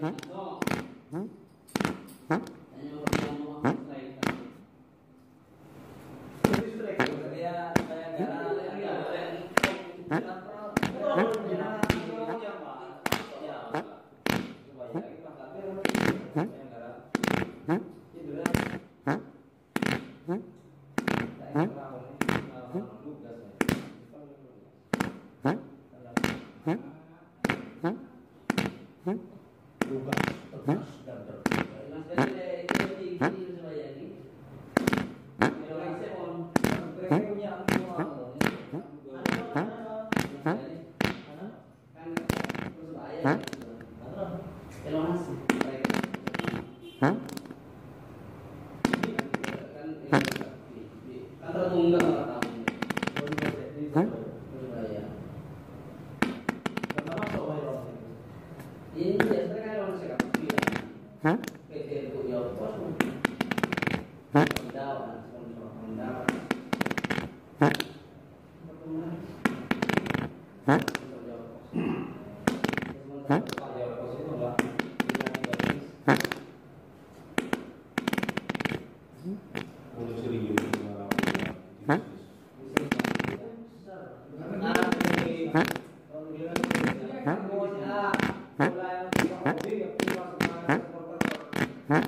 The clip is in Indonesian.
singkap juga terus Hả? Hả? Hả? Hả? Hả? Hả? Hả? Hả? Udah